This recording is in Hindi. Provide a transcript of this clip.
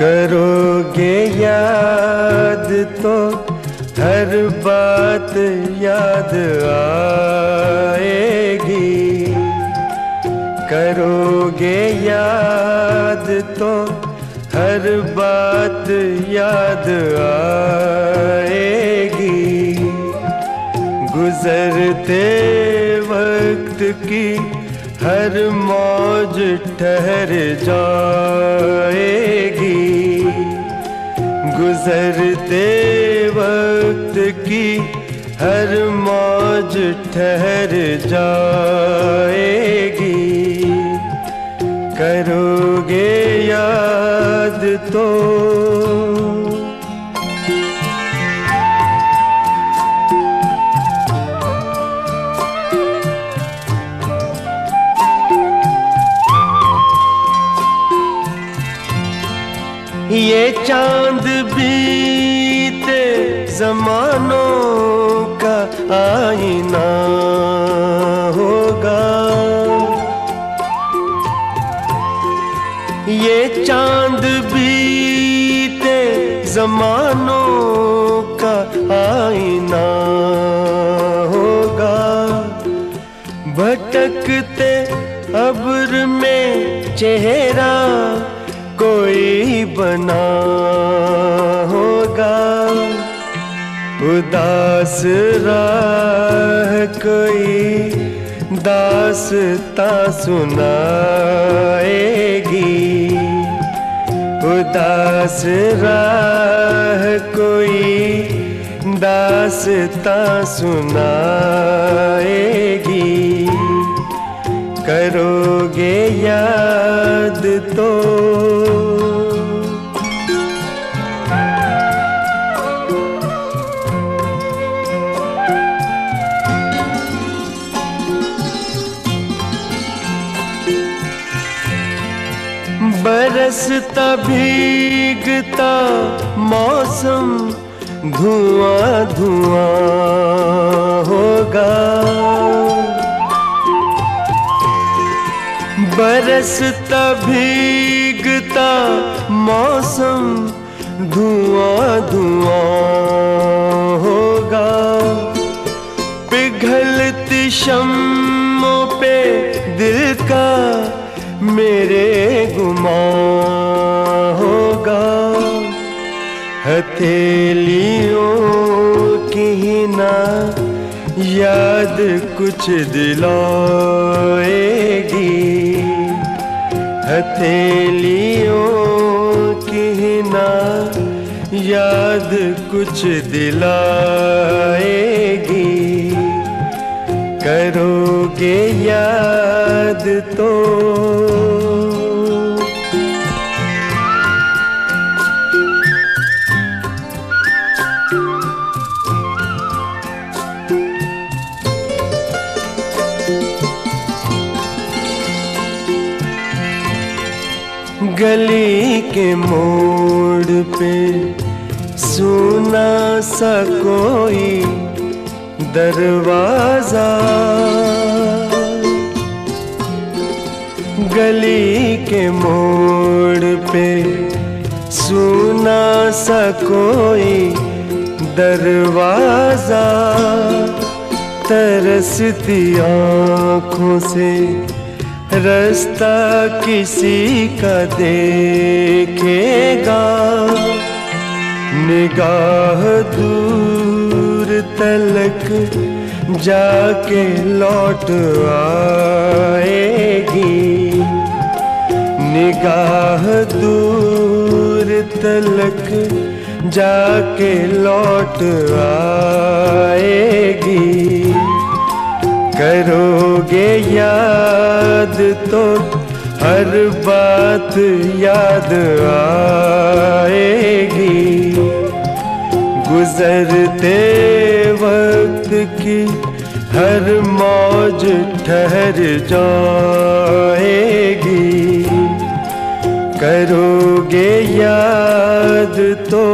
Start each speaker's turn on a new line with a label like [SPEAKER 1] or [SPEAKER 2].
[SPEAKER 1] करोगे याद तो हर बात याद आएगी। करोगे याद तो हर बात याद आएगी। गुजरते वक्त की हर मौज ठहर जाएगी। गुजरते वक्त की हर मौज ठहर जाएगी। करोगे याद तो ये चाँद बीते जमानों का आईना होगा। ये चाँद बीते जमानों का आईना होगा। भटकते अब्र में चेहरा कोई बना होगा। उदास राह कोई दासता सुनाएगी। उदास राह कोई दासता सुनाएगी। करोगे याद तो। बरसता भीगता मौसम धुआँ धुआँ बरसता भीगता मौसम धुआँ धुआँ होगा। पिघलती शम्मों पे दिल का मेरे गुमा होगा। हथेलियों की ना याद कुछ दिलाएगी। हथेलियों की ना याद कुछ दिलाएगी। करोगे याद तो। गली के मोड़ पे सुना सा कोई दरवाज़ा। गली के मोड़ पे सुना सा कोई दरवाज़ा। तरसती आँखों से रास्ता किसी का देखेगा। निगाह दूर तलक जाके लौट आएगी। निगाह दूर तलक जाके लौट आएगी। करोगे याद तो हर बात याद आएगी। गुजरते वक्त की हर मौज ठहर जाएगी। करोगे याद तो